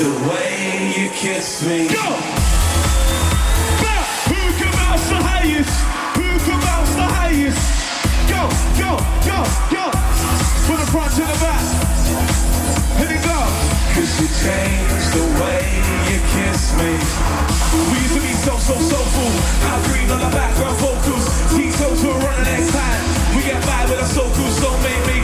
the way you kiss me. Go! Back. Who can bounce the highest? Who can bounce the highest? Go, go, go, go! From the front to the back. Here we go! Cause you changed the way you kiss me. We used to be so, so, so cool. I breathe on the background vocals. T-toes were running that time. We got by with our so cool, so made me.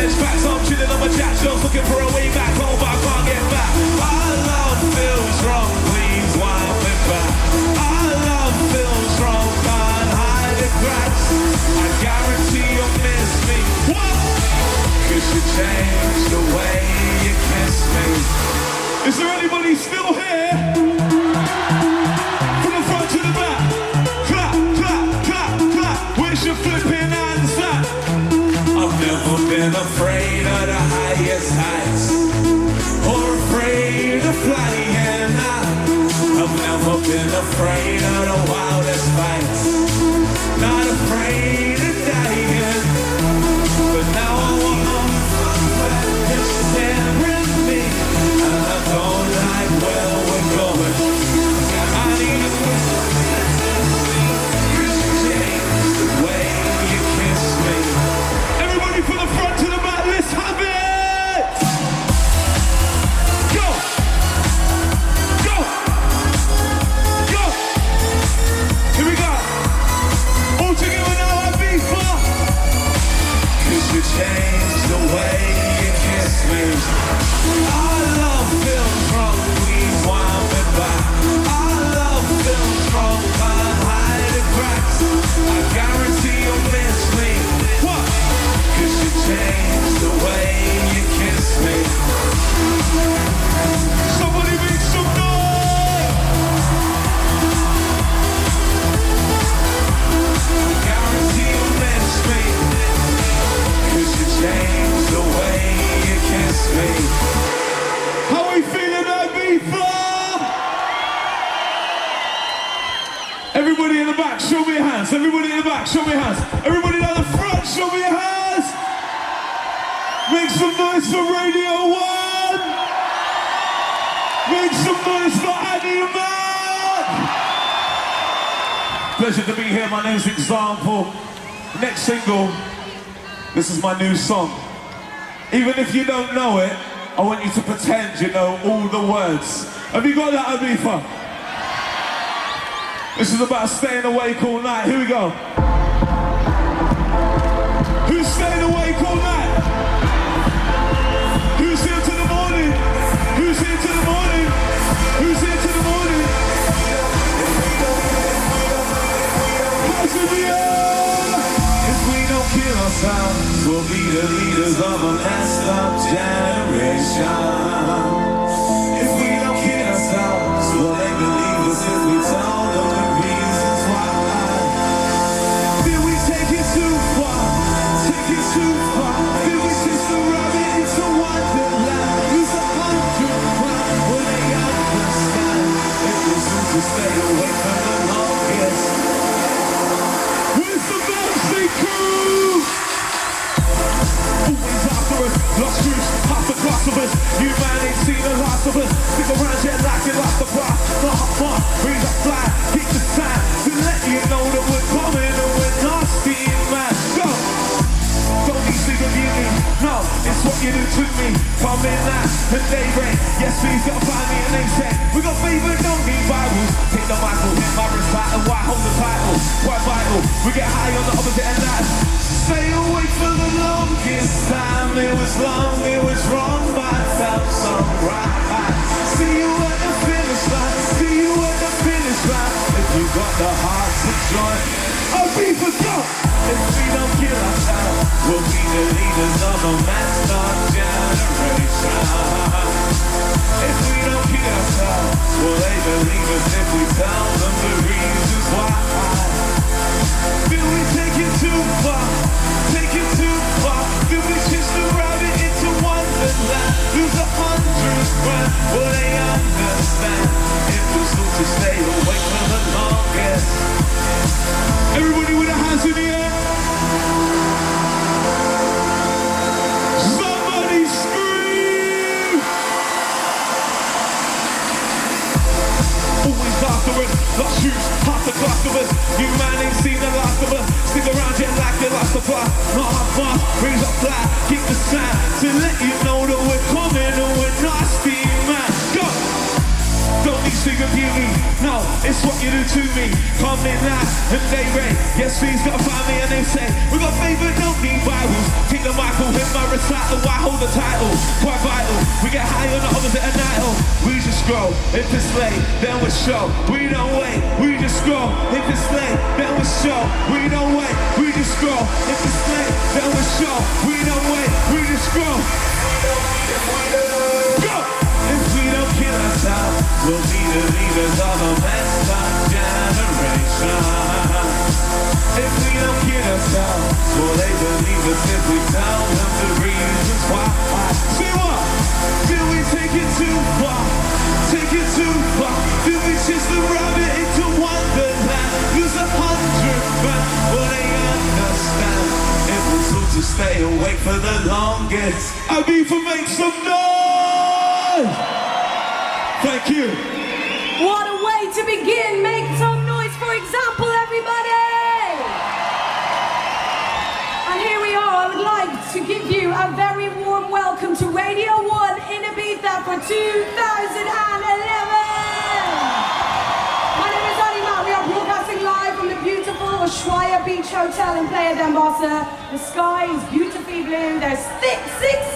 there's facts. I'm chilling on my jack shows, looking for a way back home, but I can't get back. Our love feels wrong, please wind me back. Our love feels wrong, can't hide the cracks. I guarantee you'll miss me. What? Cause you changed the way you kiss me. Is there anybody still here? been afraid of the highest heights or afraid of flying. I've never been afraid of the wildest fights, not afraid How we feeling that? Everybody in the back, show me your hands. Everybody in the back, show me your hands. Everybody down the front, show me your hands. Make some noise for Radio 1. Make some noise for Annie Mac. Pleasure to be here. My name's Example. Next single. This is my new song. Even if you don't know it, I want you to pretend you know all the words. Have you got that, Ibiza? This is about staying awake all night. Here we go. Ourselves, we'll be the leaders of a messed up generation. We get high on the opposite end that. Stay awake for the longest time. It was long, it was wrong, but I felt so right. See you at the finish line. See you at the finish line. If you got the heart to join, I'll be for sure. If we don't kill ourselves, we'll be the leaders of a up generation. If we don't kill ourselves, will they believe us if we tell them the reasons Everybody with their hands in the half the class of us. You man ain't seen the last of us. Stick around yet like the last of us. Not hard fast, raise up fly, keep the sound to let you know that we're coming and we're not! Of beauty, no, it's what you do to me. Come in now and they rate. Yes, please gotta find me and they say we got but don't need Bibles. Take the Michael, hit my recital, why hold the title? Quite vital. We get high on the opposite at night. We just grow. If it's late, then we show. We don't wait, we just grow. If it's late, then we show. We don't wait, we just grow. If it's late, then we show. We don't wait, we just grow. We'll be the leaders of a messed up generation. If we don't kill ourselves, will they believe us if we tell them the reasons why? See what? Did we take it too far? Take it too far? Did we chase the rabbit into wonderland? Lose a hundred grand? Will they understand? It was good to stay awake for the longest. I mean, for make some noise! Thank you. What a way to begin! Make some noise, for Example, everybody! And here we are. I would like to give you a very warm welcome to Radio 1 in Ibiza for 2011! My name is Annie Mac. We are broadcasting live from the beautiful Ushuaia Beach Hotel in Playa d'en Bossa. The sky is beautifully blue. There's thick, six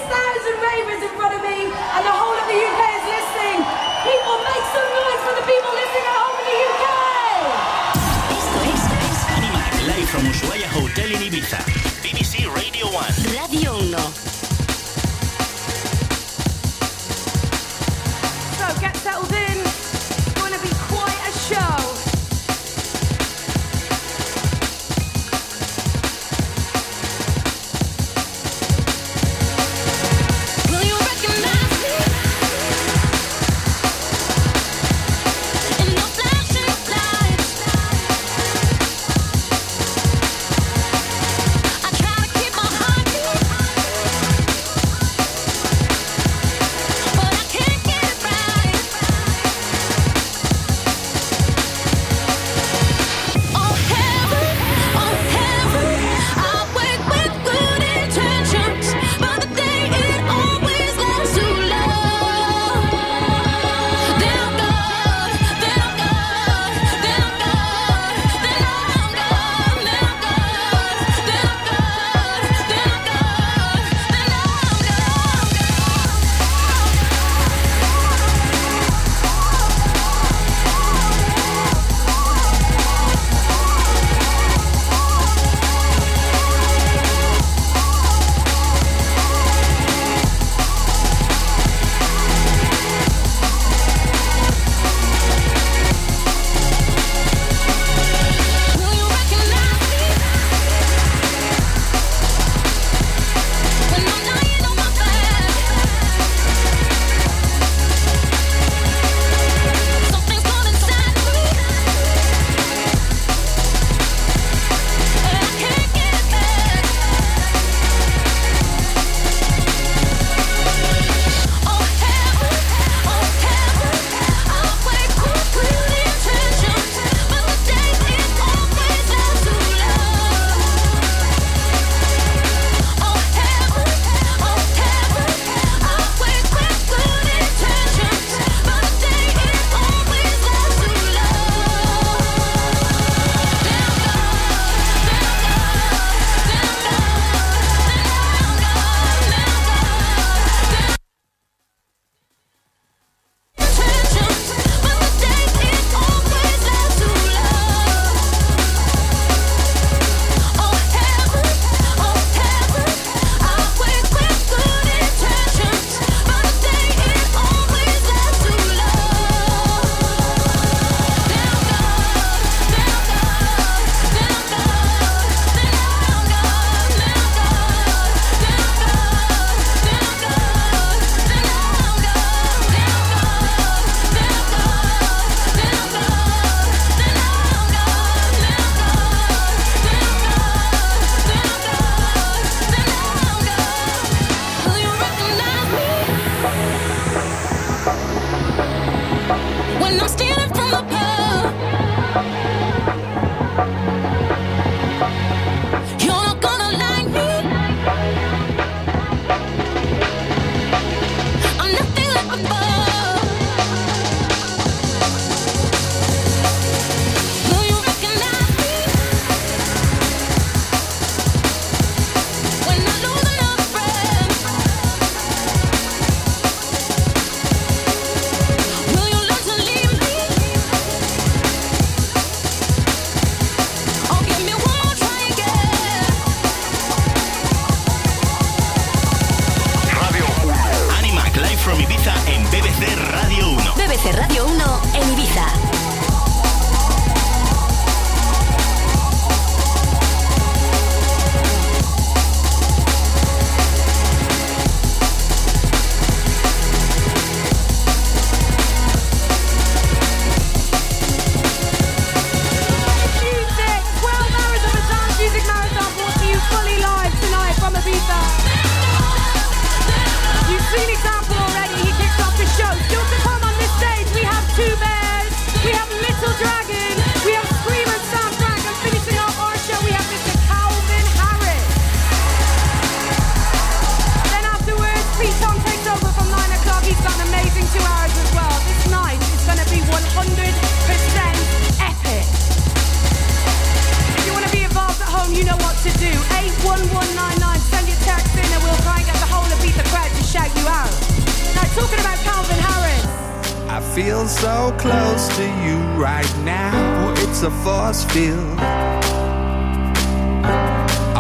feel so close to you right now. It's a force field.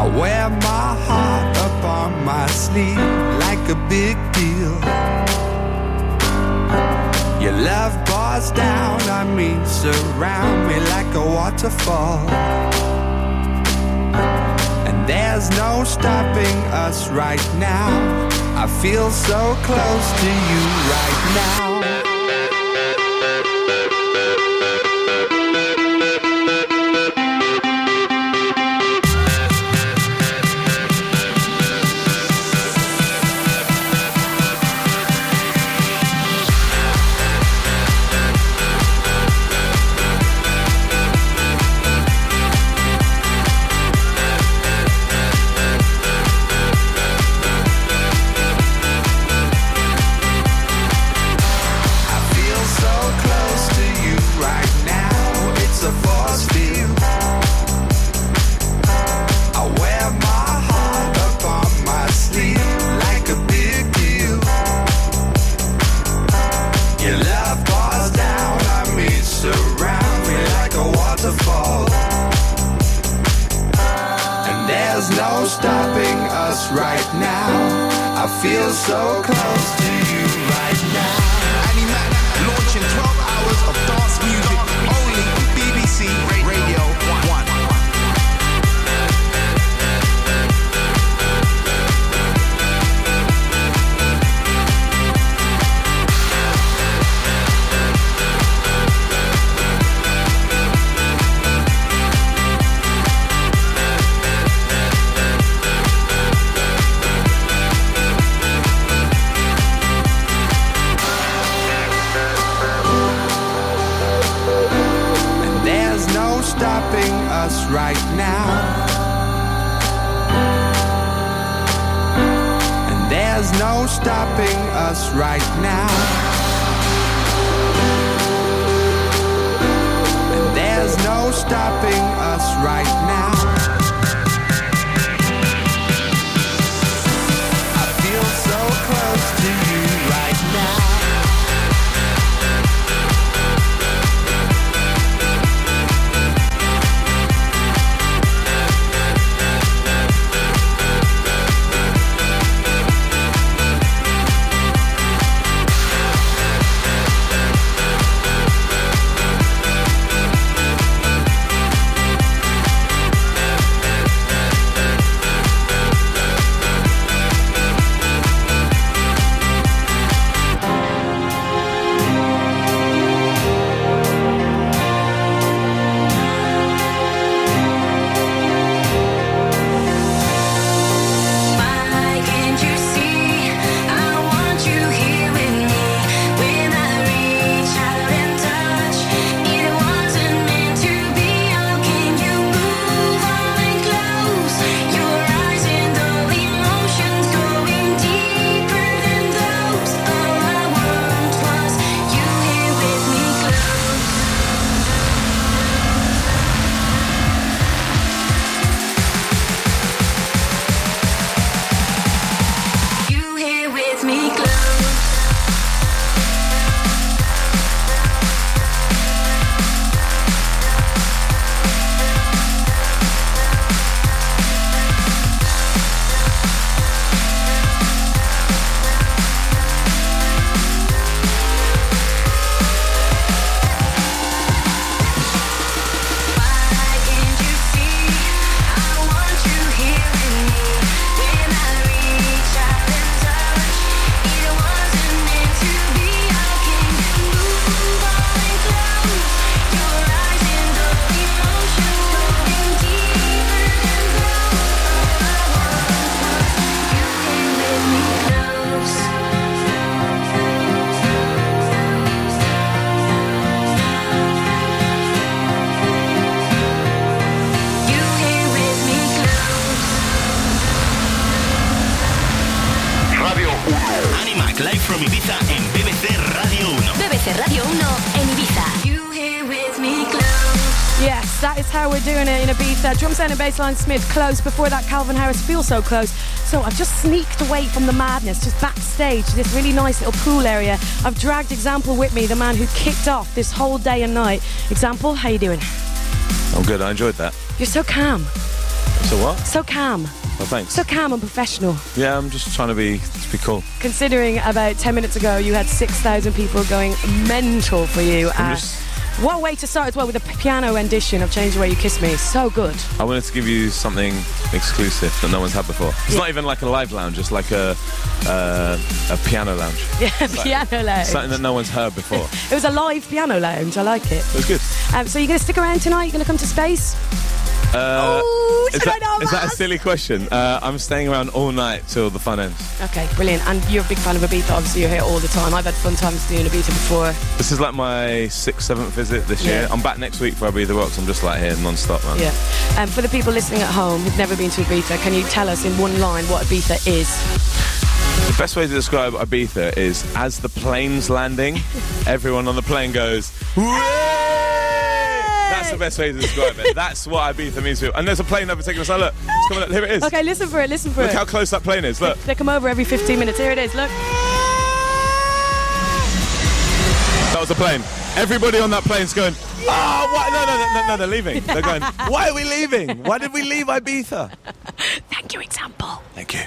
I wear my heart up on my sleeve like a big deal. Your love pours down on me, surround me like a waterfall. And there's no stopping us right now. I feel so close to you right now. Ibiza. Drum sound and bassline Smith close. Before that, Calvin Harris feel so close. So I've just sneaked away from the madness, just backstage to this really nice little pool area. I've dragged Example with me, the man who kicked off this whole day and night. Example, how you doing? I'm good. I enjoyed that. You're so calm, So what? so calm, Well, thanks. so calm and professional. Yeah, I'm just trying to be to be cool. Considering about 10 minutes ago you had 6,000 people going mental for you. Uh, just- what a way to start as well with a piano rendition of Change the Way You Kiss Me. So good. I wanted to give you something exclusive that no one's had before. It's not even like a live lounge. It's like a uh, a piano lounge. Yeah, piano lounge. Something that no one's heard before. It was a live piano lounge. I like it. It was good. Um, so you're going to stick around tonight? You're going to come to space? Uh, Ooh, is that, know is that a silly question? Uh, I'm staying around all night till the fun ends. Okay, brilliant. And you're a big fan of Ibiza. Obviously, you're here all the time. I've had fun times doing Ibiza before. This is like my sixth, seventh visit this year. I'm back next week for Ibiza Rocks. I'm just like here non-stop, man. Yeah. Um, for the people listening at home who've never been to Ibiza, can you tell us in one line what Ibiza is? The best way to describe Ibiza is as the plane's landing, everyone on the plane goes, "Hooray!" That's the best way to describe it. That's what Ibiza means to me. And there's a plane overtaking us. Oh, look, it's coming up. Here it is. Okay, listen for it. Listen for Look it. Look how close that plane is. Look. They come over every 15 minutes. Here it is. Look. That was a plane. Everybody on that plane's going, oh, what? No, no, no, no, no, they're leaving. They're going, why are we leaving? Why did we leave Ibiza? Thank you, Example. Thank you.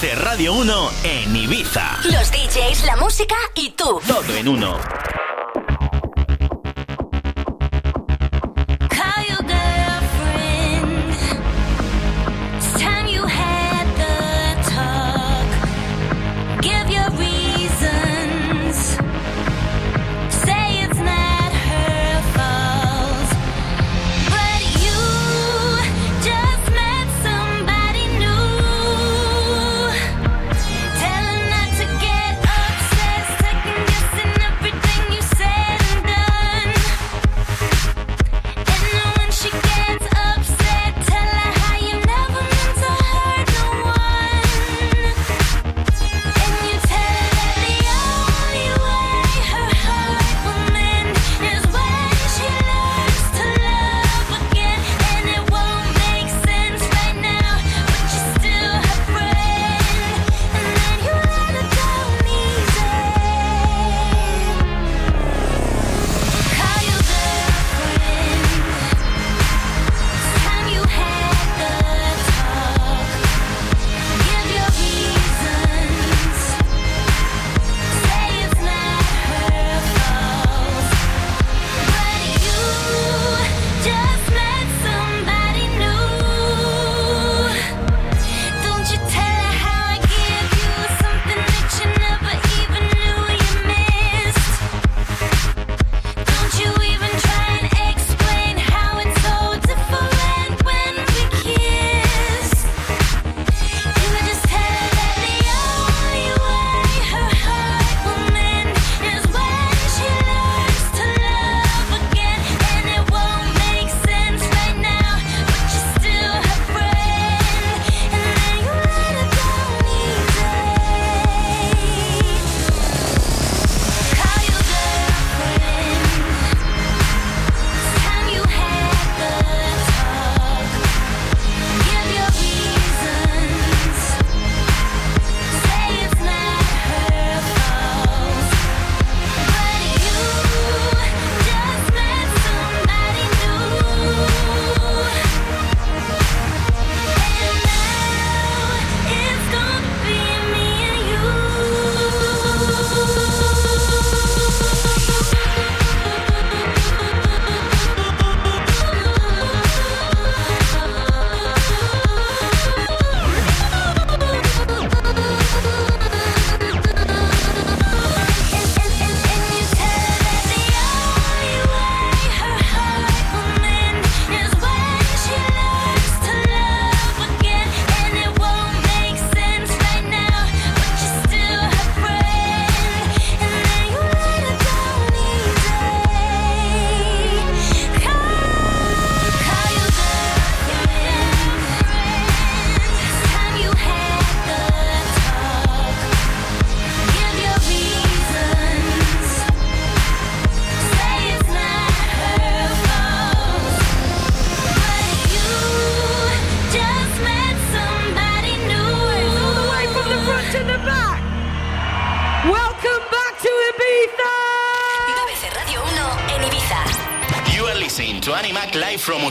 de Radio 1 en Ibiza. Los DJs, la música y tú. Todo en uno.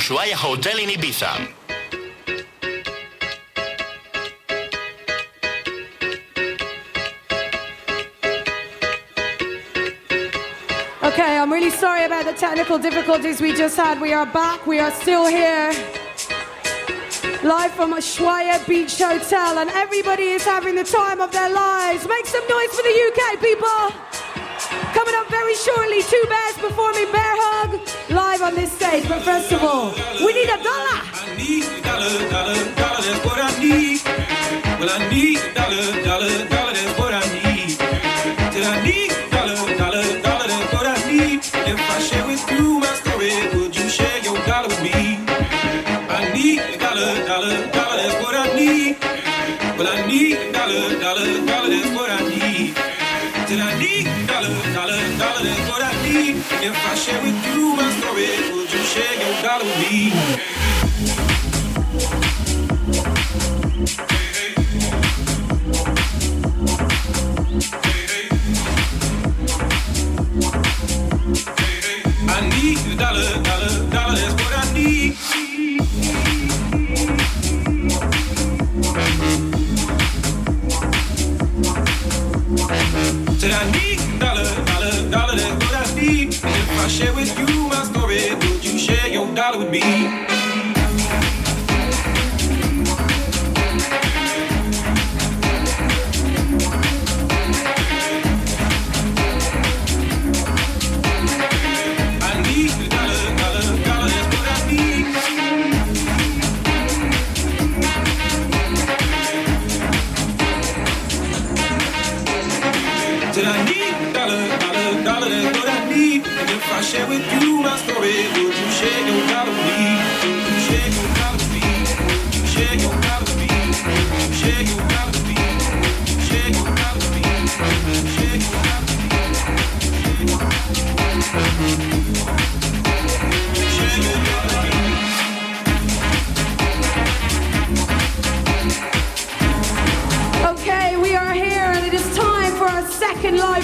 Ushuaia Hotel in Ibiza. Okay, I'm really sorry about the technical difficulties we just had. We are back, we are still here. Live from Ushuaia Beach Hotel, and everybody is having the time of their lives. Make some noise for the UK, people! Coming up very shortly, two bears performing Bear live on this stage. But first of all, we need a dollar. I need dollar, dollar, dollar. That's what I need. Well, I need.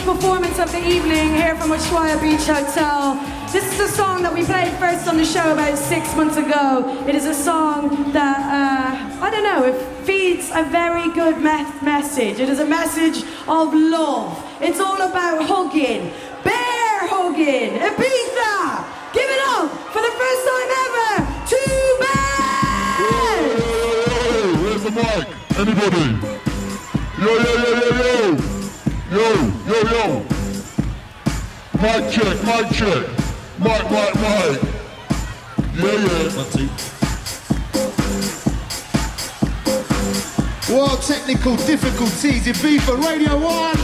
Performance of the evening here from Ushuaia Beach Hotel. This is a song that we played first on the show about six months ago. It is a song that, uh, I don't know, it feeds a very good me- message. It is a message of love. It's all about hugging, bear hugging, Ibiza. Give it up for the first time ever, two! Hey, where's the mic? Anybody? Yo, yo, yo, yo, yo. Yo, yo, yo. Mic check, mic check. Mic, mic, mic. Yeah, yeah. World technical difficulties in FIFA Radio 1.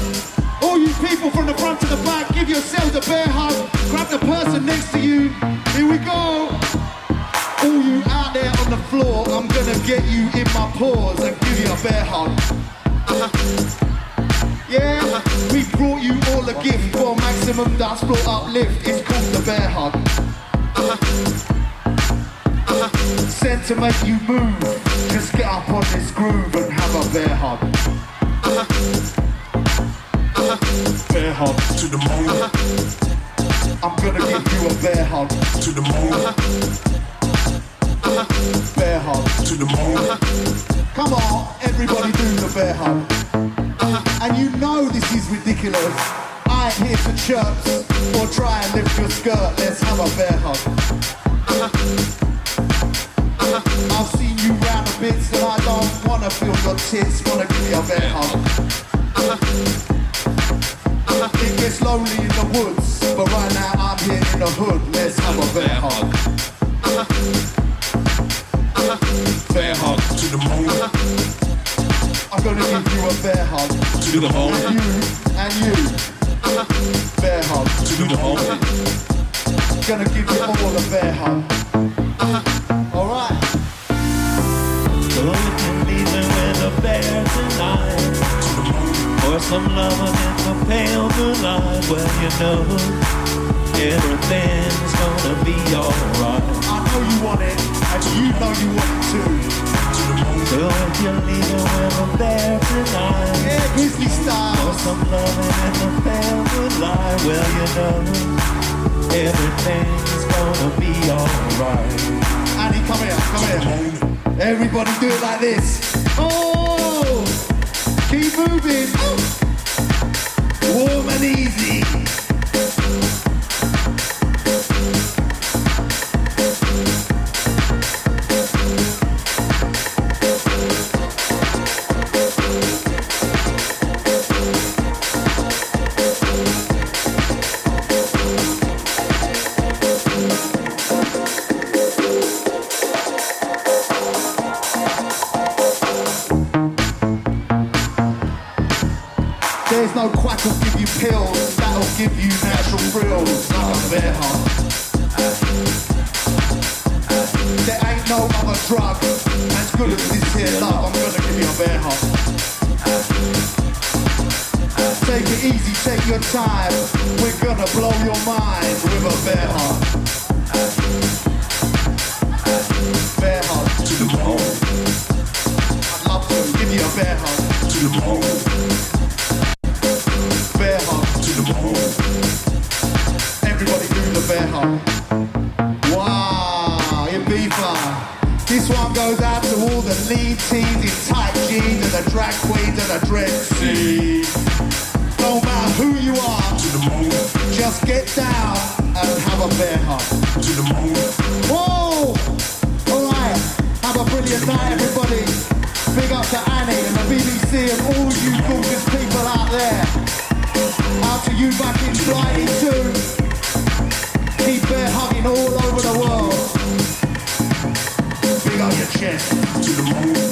All you people from the front to the back, give yourselves a bear hug. Grab the person next to you. Here we go. All you out there on the floor, I'm gonna get you in my paws and give you a bear hug. Uh-huh. Yeah, we brought you all a gift for maximum dance floor uplift. It's called the bear hug. Sent to make you move. Just get up on this groove and have a bear hug. Bear hug to the moon. I'm gonna give you a bear hug to the moon. Bear hug to the moon. Come on, everybody do the bear hug. And you know this is ridiculous. I ain't here for chirps or try and lift your skirt. Let's have a bear hug. Uh-huh. Uh-huh. I've seen you round the bits and I don't wanna feel your tits. Wanna give you a bear hug. Uh-huh. It gets lonely in the woods, but right now I'm here in the hood. Let's have a bear hug. Bear hug to the moon. I'm gonna give you a bear hug to do the moon. And you and you. Bear hug to the moon. Gonna give you all a bear hug. Alright. So if you're leaving with a bear tonight, or some lover in the pale moonlight, well you know everything's gonna be alright. I know you want it, and you know you want it too. Yeah, Grizzly style. some loving in the moonlight, well you know everything's gonna be alright. Annie, come here, come here. Everybody do it like this. Oh! Keep moving. Warm and easy. Pills, that'll give you natural thrills like a bear hug. There ain't no other drug as good as this here love. I'm gonna give you a bear hug. Take it easy, take your time. We're gonna blow your mind with a bear hug. Bear hug to the bone. I'd love to give you a bear hug to the bone. Wow, Ibiza. This one goes out to all the lead teams in tight jeans and the drag queens and the dread scene. No matter who you are, to the moon. Just get down and have a bear hug. To the moon. Whoa! Alright, have a brilliant night everybody. Big up to Annie and the BBC and all you gorgeous people out there. Out to you back in Flighty too. Keep bear hugging all over the world. Chest. To the moon.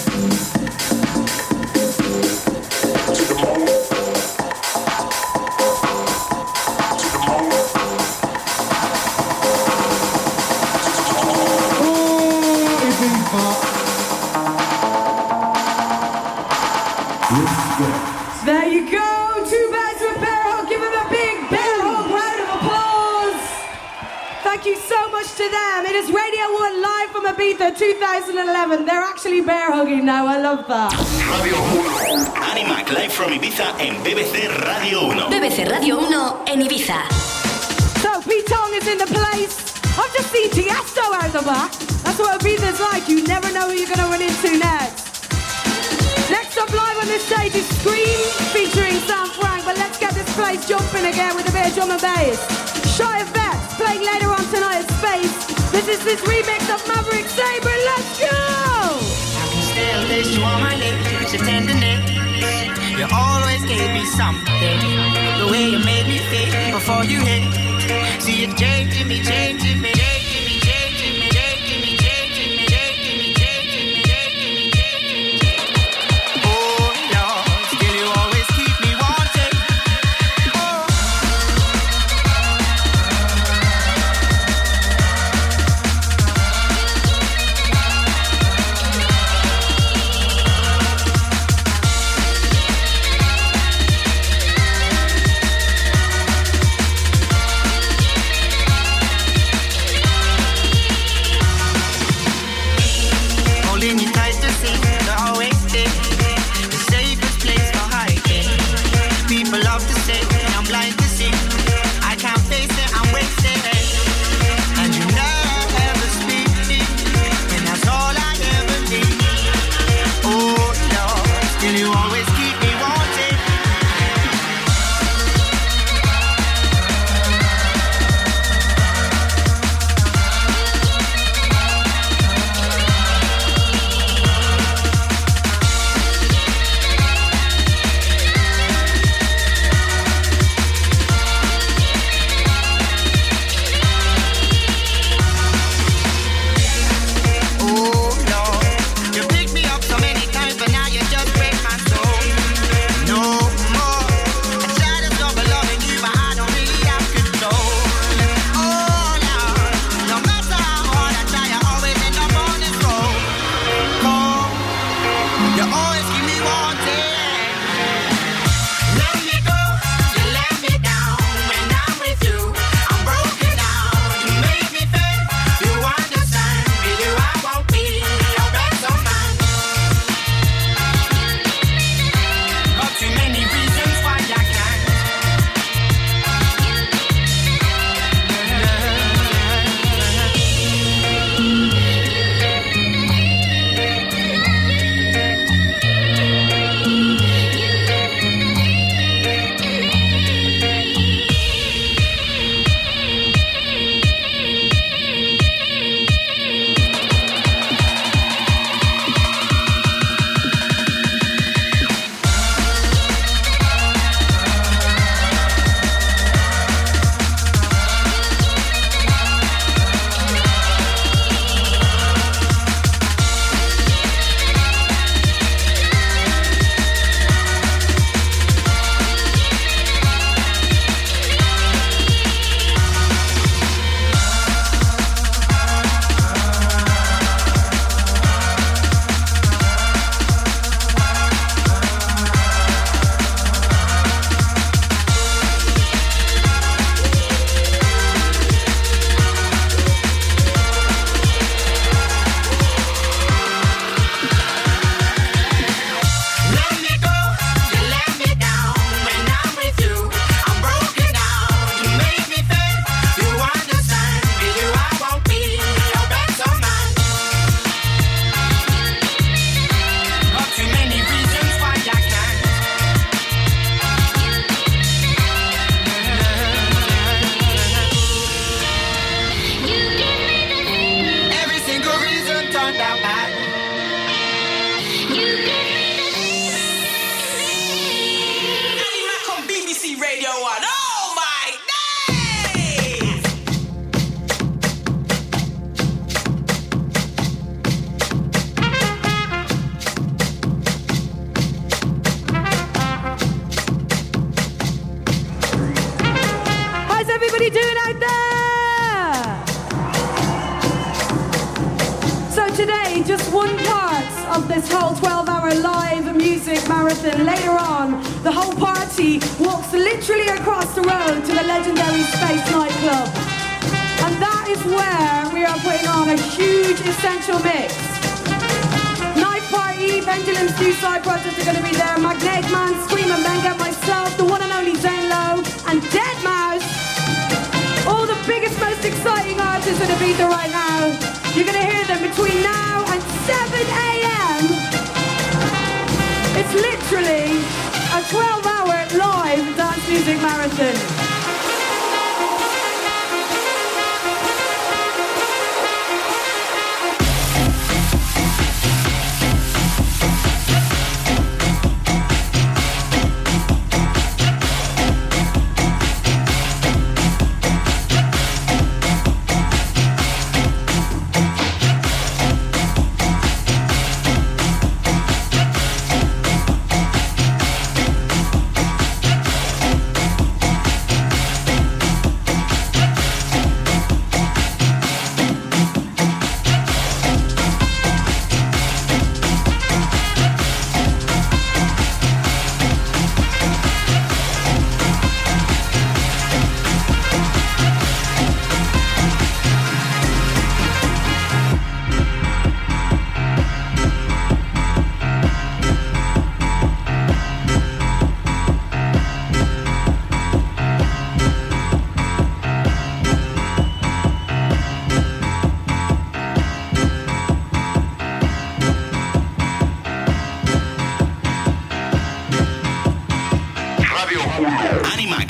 Winter 2011. They're actually bear hugging now. I love that. Radio 1. Annie Mac Live from Ibiza en BBC Radio 1. BBC Radio 1 en Ibiza. So, Pete is in the place. I've just seen Tiesto out the back. That's what Ibiza's like. You never know who you're going to run into next. Next up live on this stage is Skream featuring Sam Frank. But let's get this place jumping again with a bit of drum and bass. Shy of bass. This is this remix of Maverick Sabre. Let's go! I can still taste you on my lips, your tenderness. You always gave me something. The way you made me feel before you hit. See, it changing me, changing me, changing me.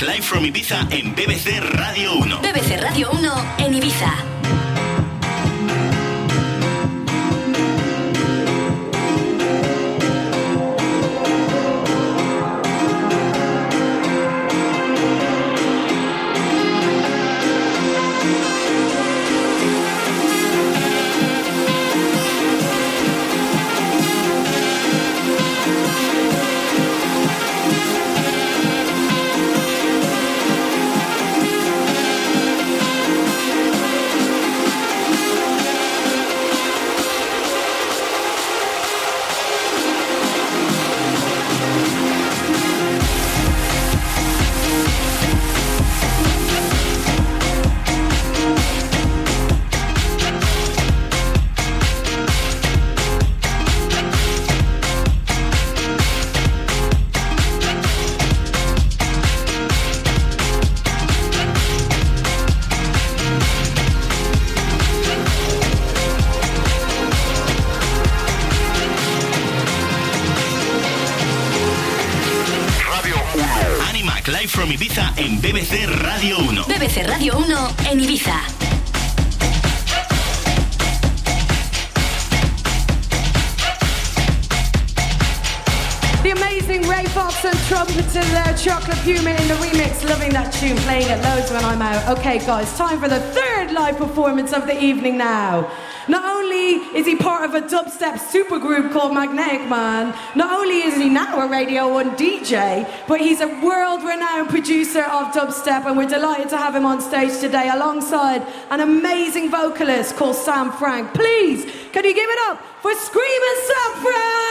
Live from Ibiza en BBC Radio 1. BBC Radio 1 en Ibiza. Okay, guys, time for the third live performance of the evening now. Not only is he part of a dubstep supergroup called Magnetic Man, not only is he now a Radio 1 DJ, but he's a world renowned producer of dubstep, and we're delighted to have him on stage today alongside an amazing vocalist called Sam Frank. Please, can you give it up for Screaming Sam Frank?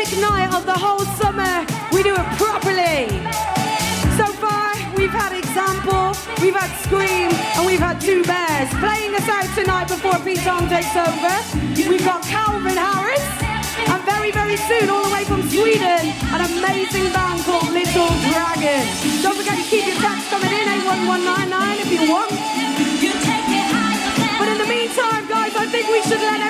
Epic night of the whole summer. We do it properly. So far, we've had Example, we've had Skream, and we've had Two Bears. Playing us out tonight before Pete Tong takes over, we've got Calvin Harris, and very, very soon, all the way from Sweden, an amazing band called Little Dragon. Don't forget to keep your texts coming in, 81199 if you want. But in the meantime, guys, I think we should let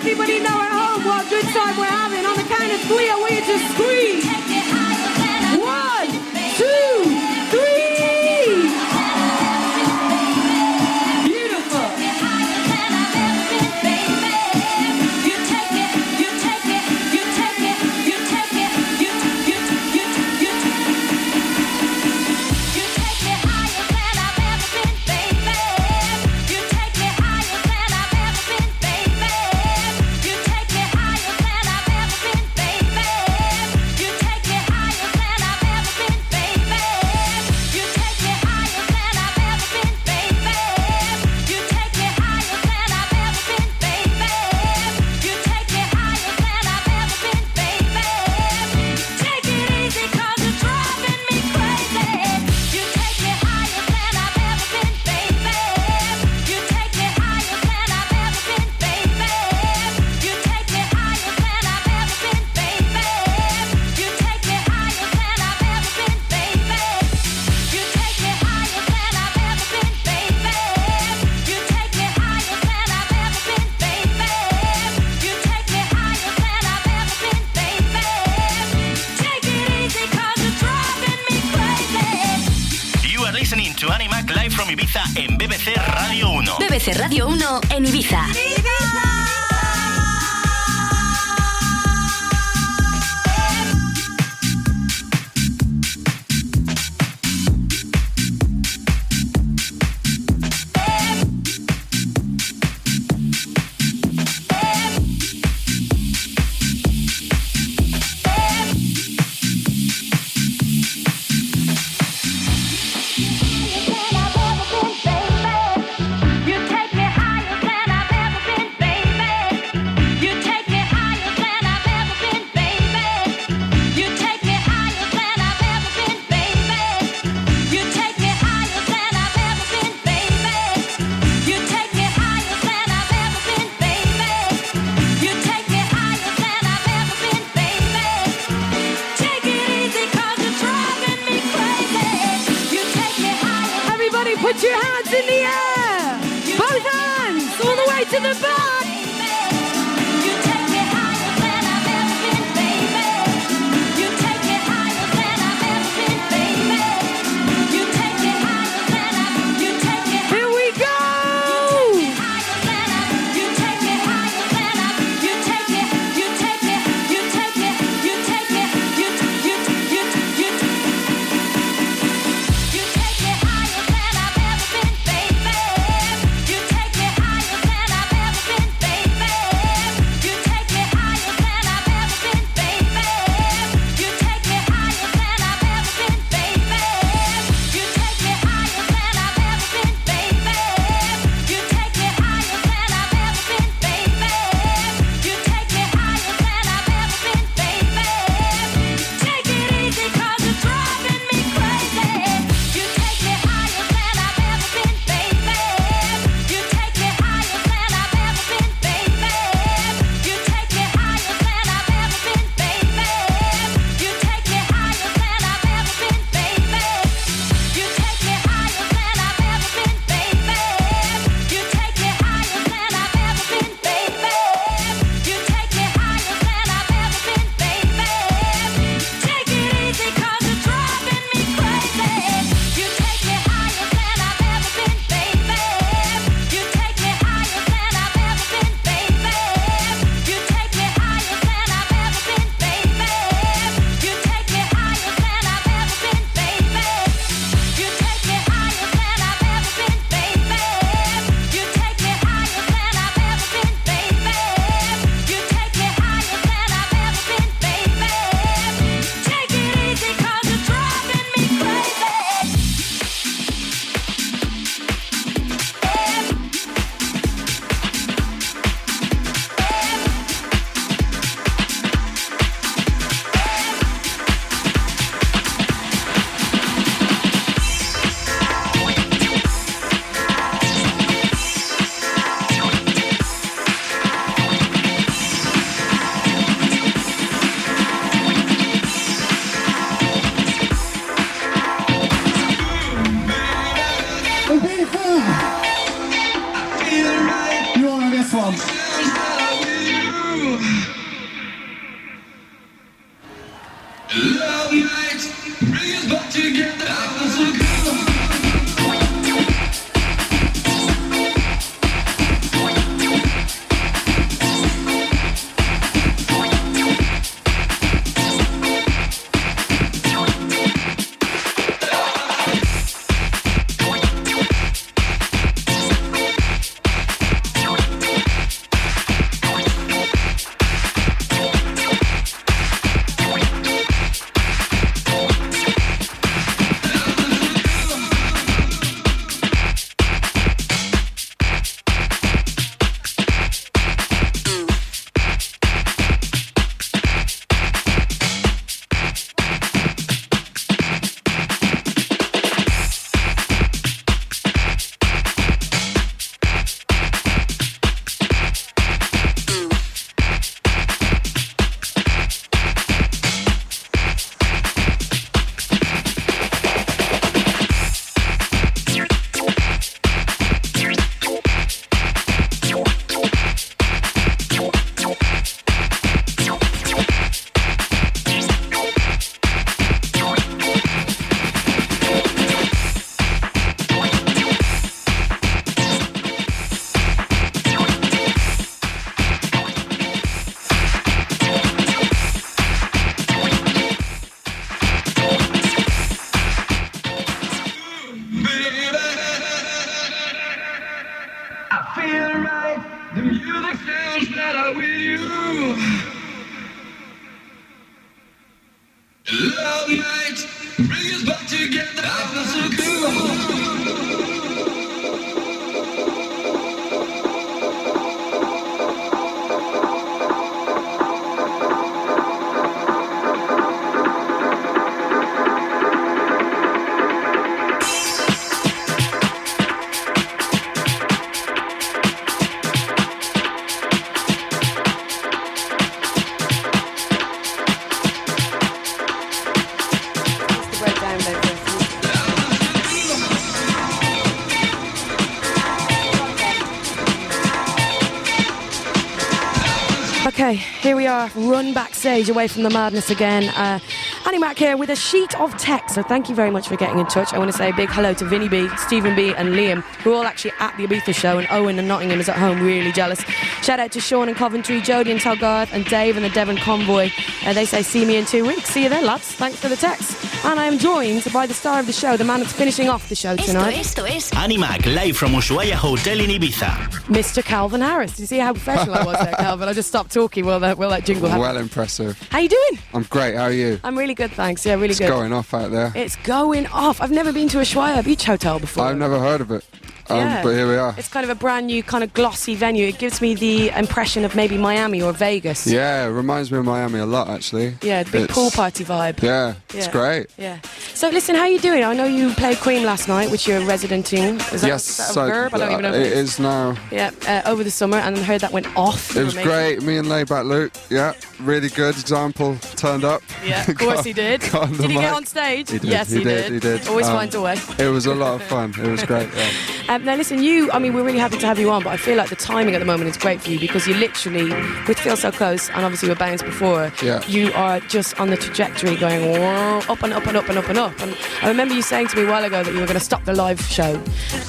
here run backstage away from the madness again. Uh, Annie Mac here with a sheet of text. So thank you very much for getting in touch. I want to say a big hello to Vinny B, Stephen B, and Liam, who are all actually at the Ibiza show, and Owen and Nottingham is at home, really jealous. Shout out to Sean and Coventry, Jodie and Talgarth, and Dave and the Devon Convoy. Uh, they say, see me in two weeks. See you then, lads. Thanks for the text. And I am joined by the star of the show, the man that's finishing off the show tonight, Esto es Annie Mac live from Ushuaia Hotel in Ibiza. Mr. Calvin Harris. Do you see how professional I was there, Calvin? I just stopped talking while that, while that jingle happened. Well impressive. How you doing? I'm great. How are you? I'm really good, thanks. Yeah, really It's good. It's going off out there. It's going off. I've never been to a Ushuaia Beach Hotel before. I've never heard of it. Um, Yeah. But here we are. It's kind of a brand new, kind of glossy venue. It gives me the impression of maybe Miami or Vegas. Yeah, it reminds me of Miami a lot, actually. Yeah, the big It's- pool party vibe. Yeah, it's great. Yeah. So listen, how you doing? I know you played Queen last night, which you're residenting. Is that, yes, is that a so, verb? I don't even know. it is now. Yeah, uh, over the summer, and I heard that went off. It was Amazing. great. Me and Laidback Luke, yeah, really good. Example turned up. Yeah, of course he did. Got on the Did he get on stage? He did. Yes, he, did. He did. Always Um, finds a way. It was a lot of fun. It was great. Yeah. Um, Um, now, listen, you, I mean, we're really happy to have you on, but I feel like the timing at the moment is great for you because you literally, with Feel So Close, and obviously with Bounce before, Yeah. you are just on the trajectory going whoa, up and up and up and up and up. And I remember you saying to me a while ago that you were going to stop the live show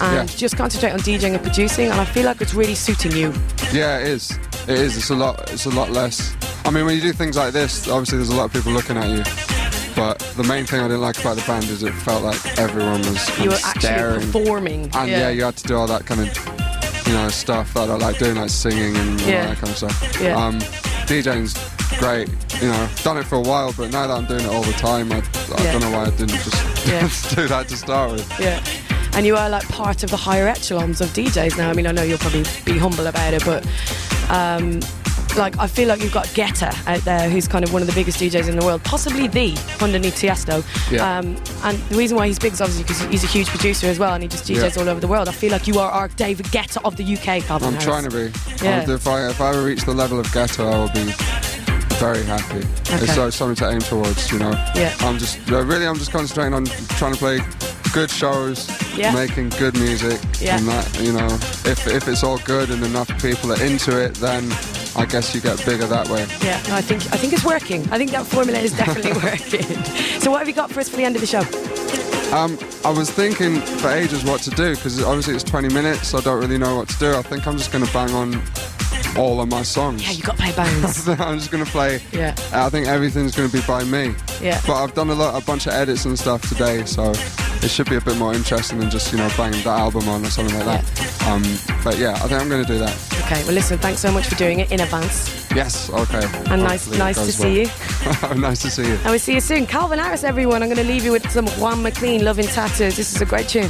and Yeah. just concentrate on DJing and producing, and I feel like it's really suiting you. Yeah, it is. It is. It's a lot. It's a lot less. I mean, when you do things like this, obviously there's a lot of people looking at you. But the main thing I didn't like about the band is it felt like everyone was You were of actually performing. And yeah. you had to do all that kind of, you know, stuff that I like doing, like singing and all Yeah. that kind of stuff. Yeah. Um, DJing's great. You know, done it for a while, but now that I'm doing it all the time, I, I Yeah. don't know why I didn't just Yeah. do that to start with. Yeah. And you are like part of the higher echelons of DJs now. I mean, I know you'll probably be humble about it, but um, like I feel like you've got Guetta out there, who's kind of one of the biggest DJs in the world, possibly the underneath Tiesto. Yeah. Um, and the reason why he's big is obviously because he's a huge producer as well, and he just DJs Yeah. all over the world. I feel like you are our David Guetta of the UK, Calvin I'm Harris. trying to be. Yeah. If I if I ever reach the level of Guetta, I will be very happy. Okay. It's so something to aim towards, you know. Yeah. I'm just really I'm just concentrating on trying to play good shows, Yeah. making good music, Yeah. and that you know if if it's all good and enough people are into it, then I guess you get bigger that way. Yeah, no, I think I think it's working. I think that formula is definitely working. So what have you got for us for the end of the show? Um, I was thinking for ages what to do because obviously it's 20 minutes, so I don't really know what to do. I think I'm just going to bang on all of my songs. Yeah, you got to play bangs. I'm just going to play. Yeah. I think everything's going to be by me. Yeah. But I've done a lot, a bunch of edits and stuff today, so it should be a bit more interesting than just you know banging that album on or something like that. Um, but yeah, I think I'm going to do that. Okay, well listen, thanks so much for doing it in advance. Yes. Okay. And nice, nice to goes see you. nice to see you. And we'll see you soon. Calvin Harris, everyone. I'm going to leave you with some Juan MacLean, Loving Tattoos. This is a great tune.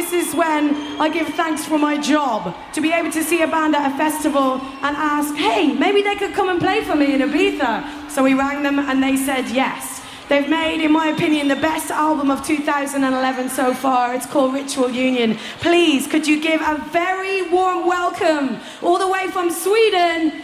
This is when I give thanks for my job. To be able to see a band at a festival and ask, hey, maybe they could come and play for me in Ibiza. So we rang them and they said yes. They've made, in my opinion, the best album of 2011 so far. It's called Ritual Union. Please, could you give a very warm welcome, all the way from Sweden,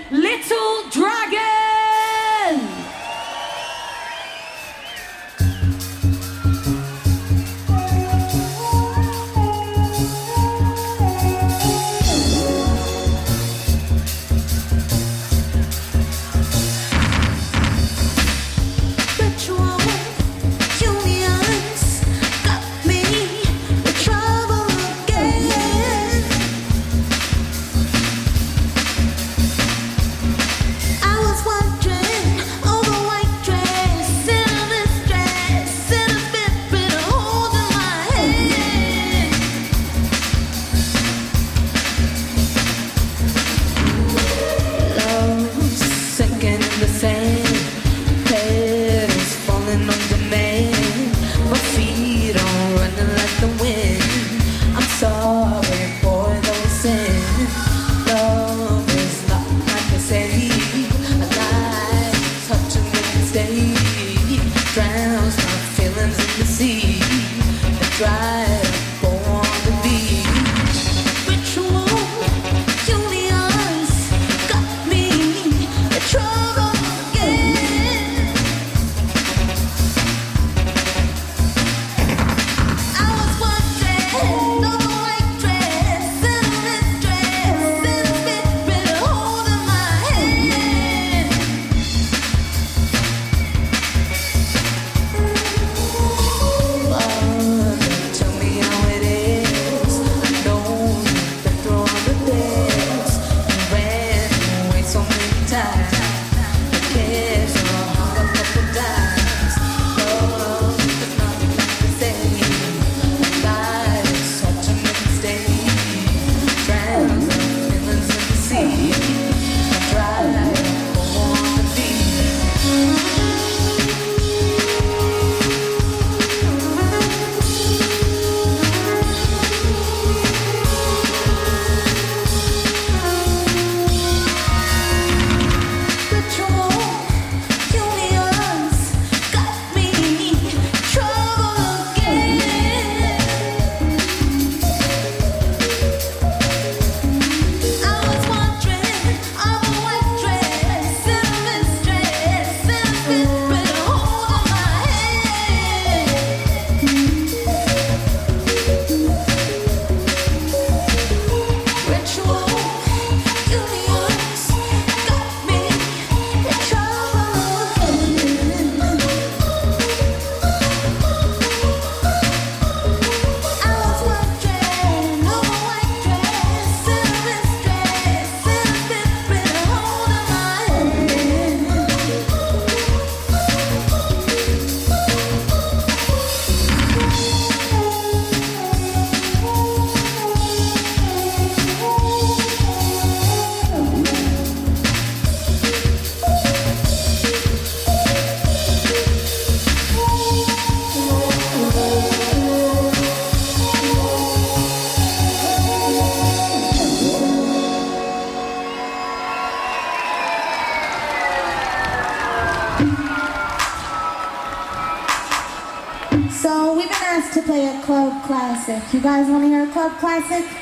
You guys want to hear a club classic?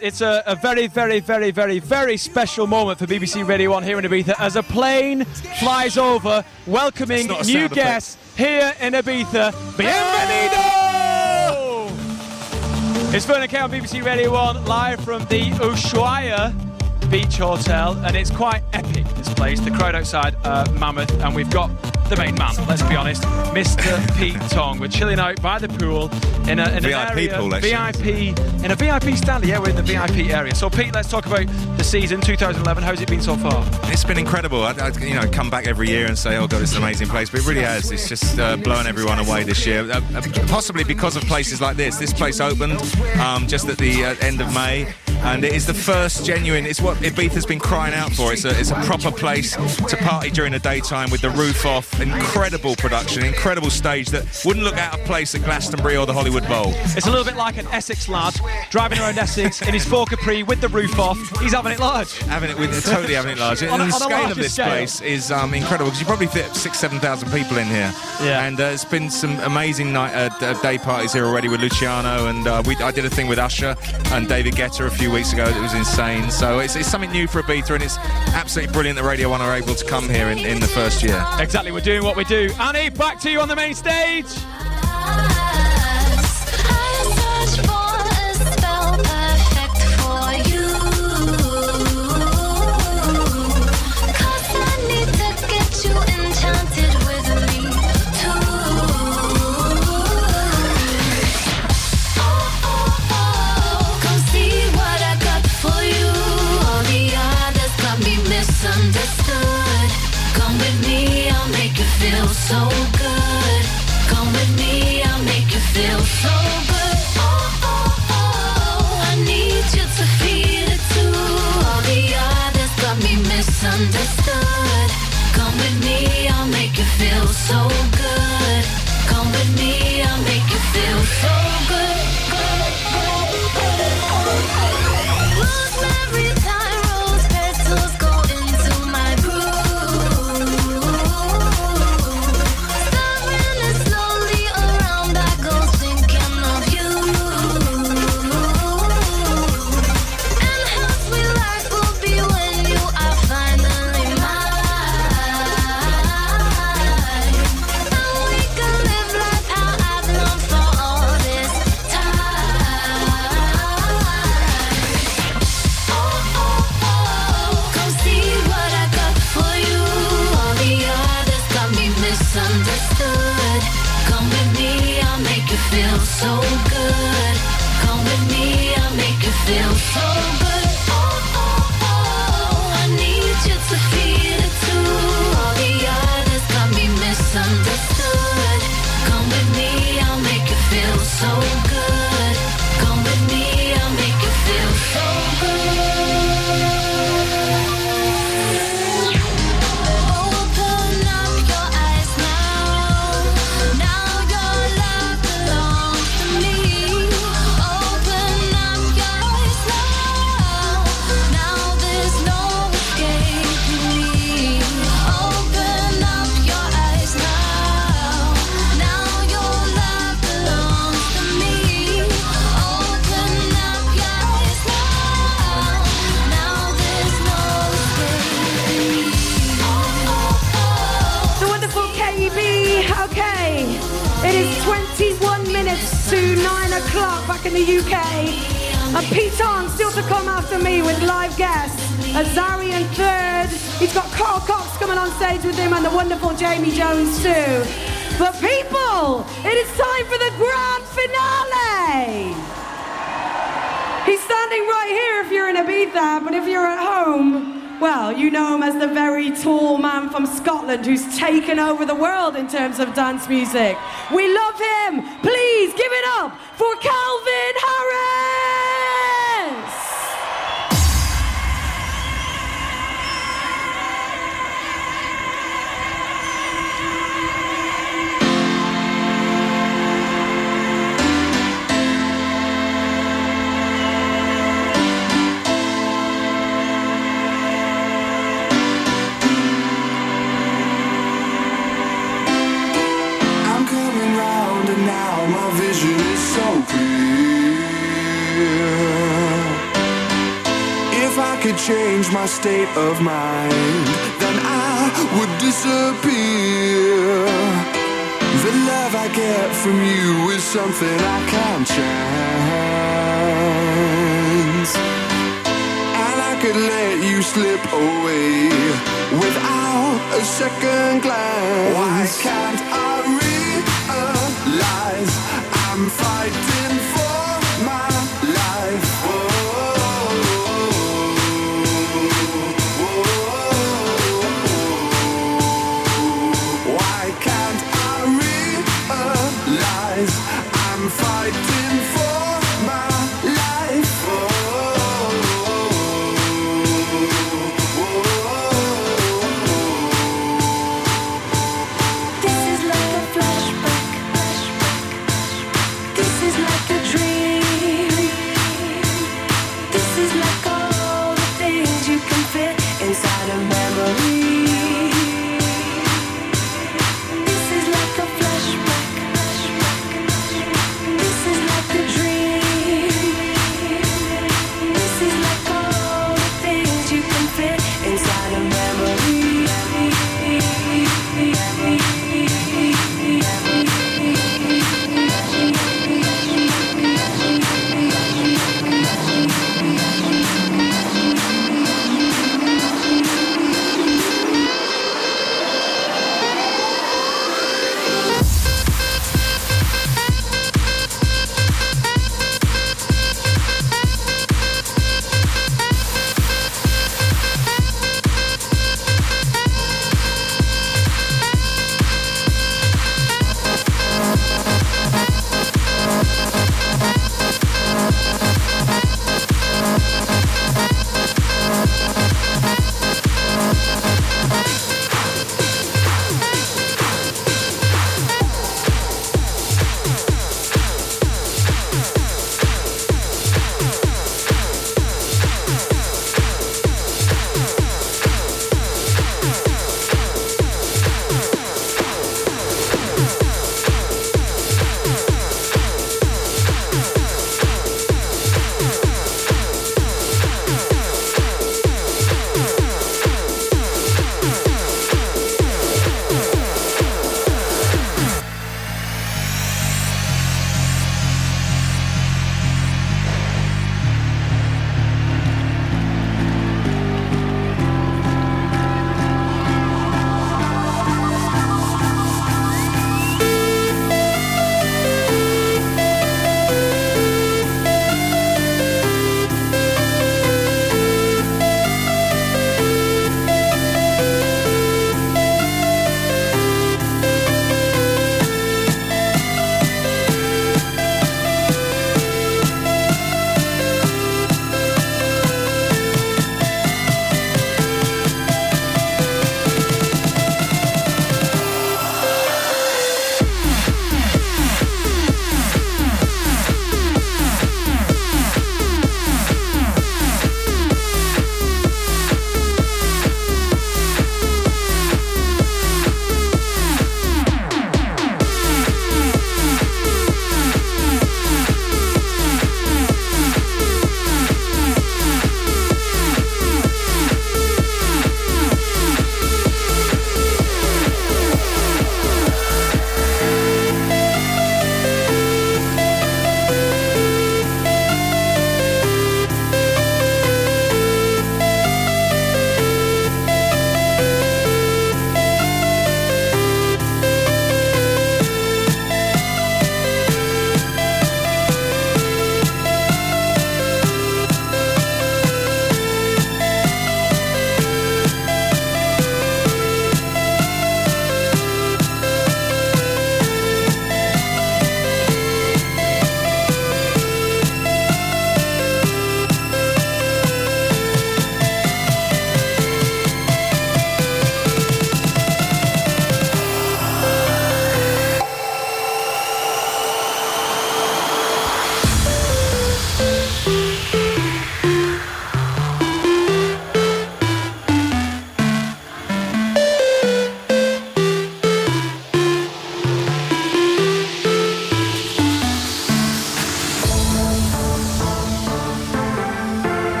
Yes, it's a, a very, very, very, very, very special moment for BBC Radio 1 here in Ibiza as a plane flies over welcoming It's not a new guests here in Ibiza. Bienvenido! It's Vernon Kay on BBC Radio 1 live from the Ushuaia Beach Hotel and it's quite epic this place. The crowd outside uh, mammoth and we've got the main man, let's be honest, Mr. Pete Tong. We're chilling out by the pool in, a, in VIP area, pool, actually. VIP in a VIP stand. Yeah, we're in the VIP area. So Pete, let's talk about the season 2011. How's it been so far? It's been incredible. I, I, you know, come back every year and say, "Oh God, it's an amazing place," but it really has. It's just uh, blowing everyone away this year. Uh, uh, possibly because of places like this. This place opened um, just at the uh, end of May, and it is the first genuine. It's what Ibiza's been crying out for. It's a, it's a proper place to party during the daytime with the roof off. Incredible production, incredible stage that wouldn't look out of place at Glastonbury or the Hollywood Bowl. It's a little bit like an Essex lad driving around Essex in his Ford Capri with the roof off. He's having it large. Having it with totally having it large. On a- and the on scale of this scale. place is um, incredible because you probably fit six, seven thousand people in here. Yeah. And uh, it's been some amazing night uh, day parties here already with Luciano, and uh, we, I did a thing with Usher and David Guetta a few weeks ago that was insane. So it's, it's something new for Ibiza, and it's absolutely brilliant that Radio One are able to come here in, in the first year. Exactly, we're doing what we do. Annie, back to you on the main stage. Feel terms of dance music. state of mind, then I would disappear. The love I get from you is something I can't change. And I could let you slip away without a second glance. I'm fighting.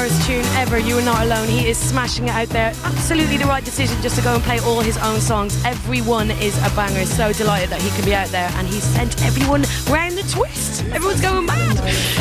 Harris tune ever. You are not alone. He is smashing it out there. Absolutely the right decision just to go and play all his own songs. Every one is a banger. So delighted that he can be out there and he sent everyone round the twist. Everyone's going mad.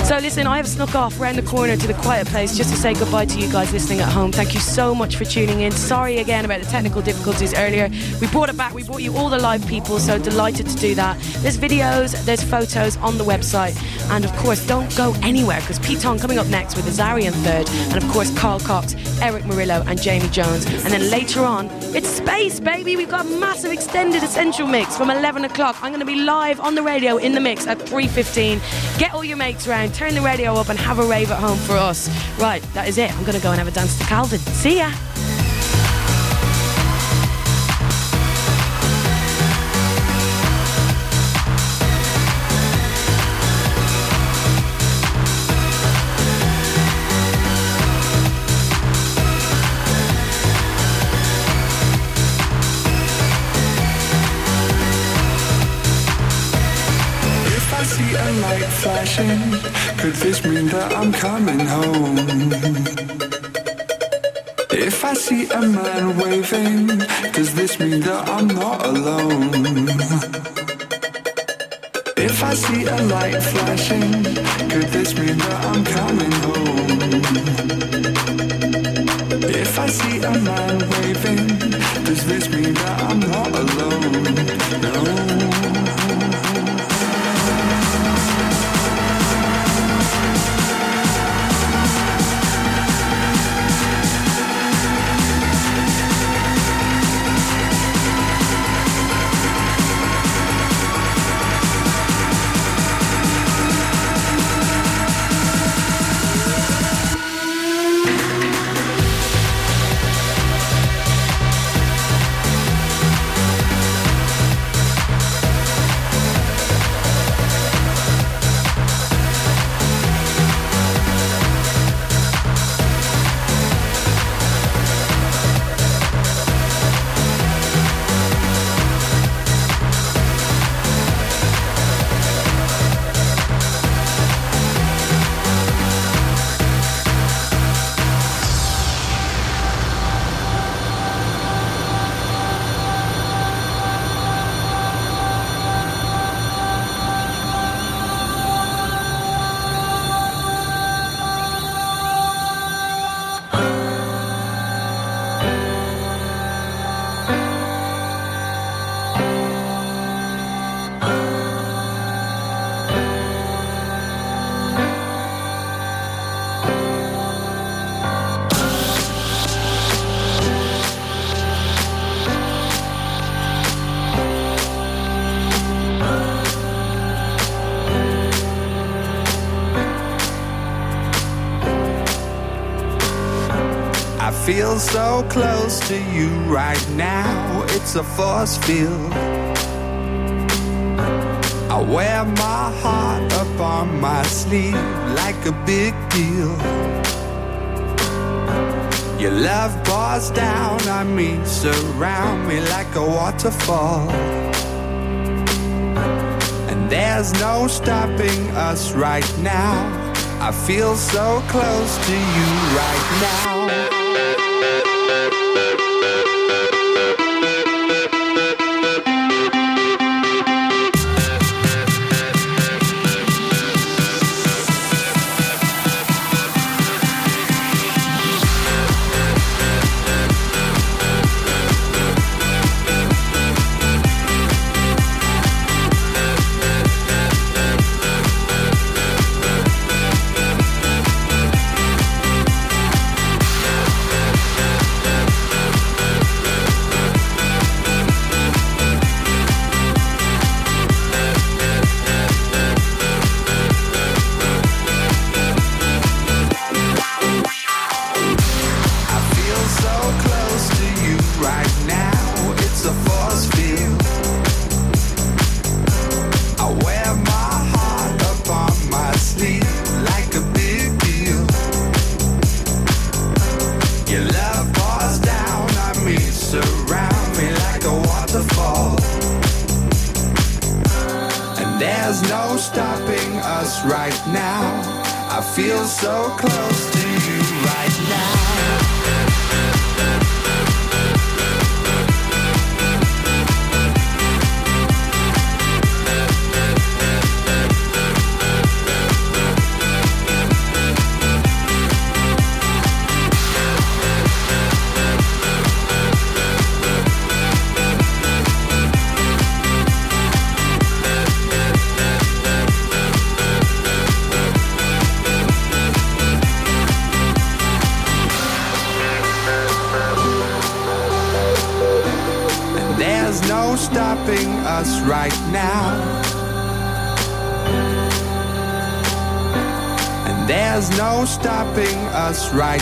So listen, I have snuck off round the corner to the quiet place just to say goodbye to you guys listening at home. Thank you so much for tuning in. Sorry again about the technical difficulties earlier. We brought it back. We brought you all the live people. So delighted to do that. There's videos, there's photos on the website, and of course, don't go anywhere because Pete Tong coming up next with Azarian third, and of course, Carl Cox, Erick Morillo, and Jamie Jones. And then later on, it's space, baby. We've got a massive extended essential mix from 11 o'clock. I'm going to be live on the radio in the mix at 3:15. Get all your mates round, turn the radio up, and have a rave at home for us. Right, that is it. I'm going to go and have a dance to Calvin. See ya. Could this mean that I'm coming home? If I see a man waving, does this mean that I'm not alone? If I see a light flashing, could this mean that I'm coming home? If I see a man waving, does this mean that I'm not alone? No. so close to you right now. It's a force field. I wear my heart up on my sleeve like a big deal. Your love pours down on me, surround me like a waterfall. And there's no stopping us right now. I feel so close to you right now. right